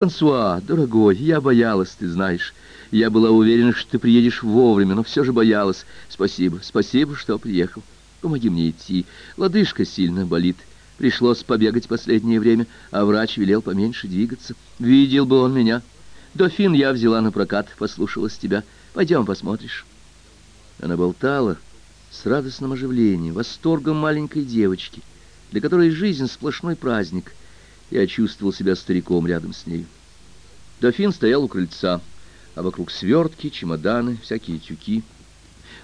Франсуа, дорогой, я боялась, ты знаешь. Я была уверена, что ты приедешь вовремя, но все же боялась. Спасибо, спасибо, что приехал. Помоги мне идти. Лодыжка сильно болит. Пришлось побегать последнее время, а врач велел поменьше двигаться. Видел бы он меня. Дофин я взяла на прокат, послушалась тебя. Пойдем посмотришь. Она болтала с радостным оживлением, восторгом маленькой девочки, для которой жизнь сплошной праздник — я чувствовал себя стариком рядом с ней. Дофин стоял у крыльца, а вокруг свертки, чемоданы, всякие тюки.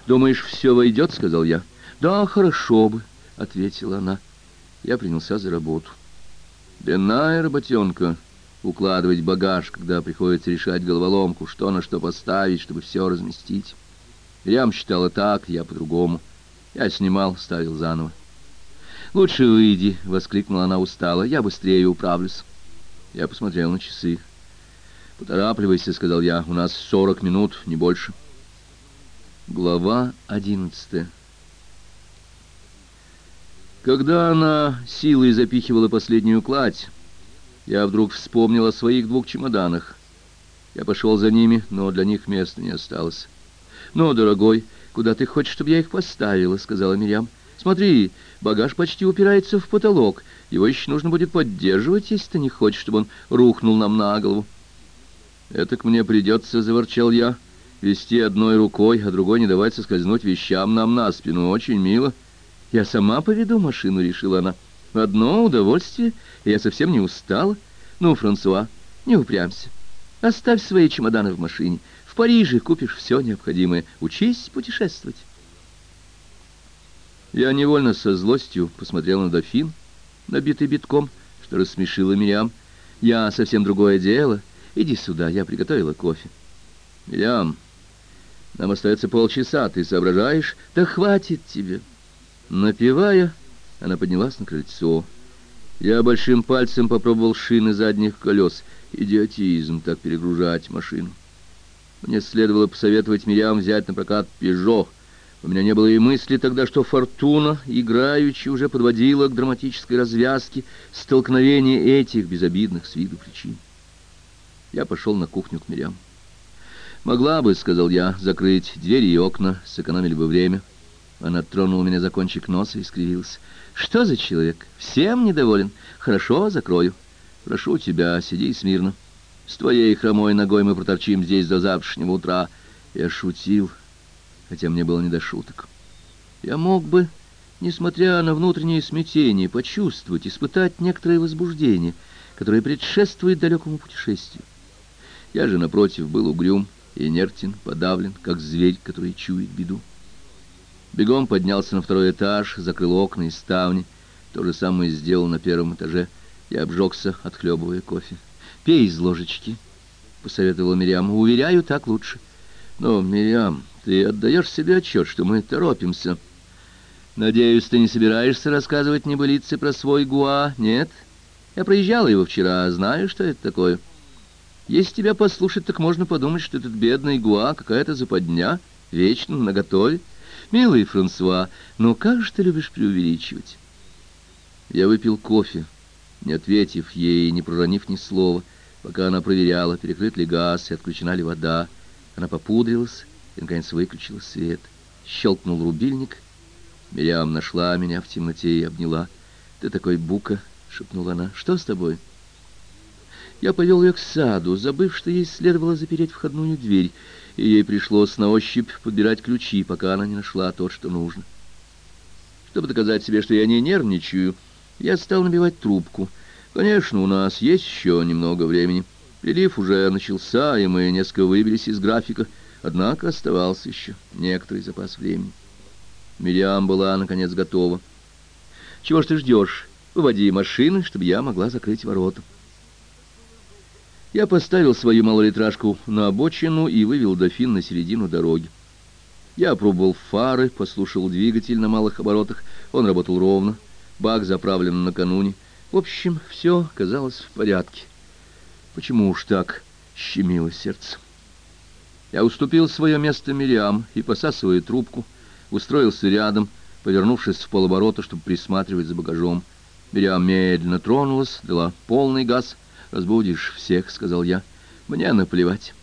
«Думаешь, все войдет?» — сказал я. «Да, хорошо бы», — ответила она. Я принялся за работу. Длинная работенка — укладывать багаж, когда приходится решать головоломку, что на что поставить, чтобы все разместить. Рям считала так, я по-другому. Я снимал, ставил заново. «Лучше выйди», — воскликнула она устало, — «я быстрее управлюсь». Я посмотрел на часы. «Поторапливайся», — сказал я, — «у нас сорок минут, не больше». Глава одиннадцатая Когда она силой запихивала последнюю кладь, я вдруг вспомнил о своих двух чемоданах. Я пошел за ними, но для них места не осталось. «Ну, дорогой, куда ты хочешь, чтобы я их поставила?» — сказала Мирьям. Смотри, багаж почти упирается в потолок. Его еще нужно будет поддерживать, если ты не хочешь, чтобы он рухнул нам на голову. «Это к мне придется», — заворчал я, — «вести одной рукой, а другой не давать соскользнуть вещам нам на спину. Очень мило». «Я сама поведу машину», — решила она. «Одно удовольствие, я совсем не устала. Ну, Франсуа, не упрямься. Оставь свои чемоданы в машине. В Париже купишь все необходимое. Учись путешествовать». Я невольно со злостью посмотрел на дофин, набитый битком, что рассмешило Мириам. «Я совсем другое дело. Иди сюда, я приготовила кофе». «Мириам, нам остается полчаса, ты соображаешь? Да хватит тебе!» Напивая, она поднялась на крыльцо. Я большим пальцем попробовал шины задних колес. Идиотизм так перегружать машину. Мне следовало посоветовать Мириам взять на прокат «Пежо», у меня не было и мысли тогда, что фортуна, играючи, уже подводила к драматической развязке столкновение этих безобидных с виду причин. Я пошел на кухню к Мирям. «Могла бы, — сказал я, — закрыть двери и окна, сэкономили бы время». Она тронула меня за кончик носа и скривилась. «Что за человек? Всем недоволен? Хорошо, закрою. Прошу тебя, сиди смирно. С твоей хромой ногой мы проторчим здесь до завтрашнего утра». Я шутил, — хотя мне было не до шуток. Я мог бы, несмотря на внутреннее смятение, почувствовать, испытать некоторое возбуждение, которое предшествует далекому путешествию. Я же, напротив, был угрюм, инертен, подавлен, как зверь, который чует беду. Бегом поднялся на второй этаж, закрыл окна и ставни. То же самое сделал на первом этаже. Я обжегся, отхлебывая кофе. «Пей из ложечки», — посоветовала Мириам. «Уверяю, так лучше». «Но, Мириам, ты отдаешь себе отчет, что мы торопимся. Надеюсь, ты не собираешься рассказывать небылицы про свой Гуа, нет? Я проезжала его вчера, знаю, что это такое. Если тебя послушать, так можно подумать, что этот бедный Гуа какая-то западня, вечно наготове. Милый Франсуа, ну как же ты любишь преувеличивать? Я выпил кофе, не ответив ей, не проронив ни слова, пока она проверяла, перекрыт ли газ и отключена ли вода. Она попудрилась и, наконец, выключила свет. Щелкнул рубильник. Мириам нашла меня в темноте и обняла. «Ты такой бука!» — шепнула она. «Что с тобой?» Я повел ее к саду, забыв, что ей следовало запереть входную дверь, и ей пришлось на ощупь подбирать ключи, пока она не нашла то, что нужно. Чтобы доказать себе, что я не нервничаю, я стал набивать трубку. Конечно, у нас есть еще немного времени. Прилив уже начался, и мы несколько выбились из графика — Однако оставался еще некоторый запас времени. Мириам была, наконец, готова. «Чего ж ты ждешь? Выводи машины, чтобы я могла закрыть ворота». Я поставил свою малолитражку на обочину и вывел дофин на середину дороги. Я опробовал фары, послушал двигатель на малых оборотах. Он работал ровно, бак заправлен накануне. В общем, все казалось в порядке. Почему уж так щемило сердце? Я уступил свое место Мириам и, посасывая трубку, устроился рядом, повернувшись в полоборота, чтобы присматривать за багажом. Мириам медленно тронулась, дала полный газ, «Разбудишь всех», — сказал я. «Мне наплевать».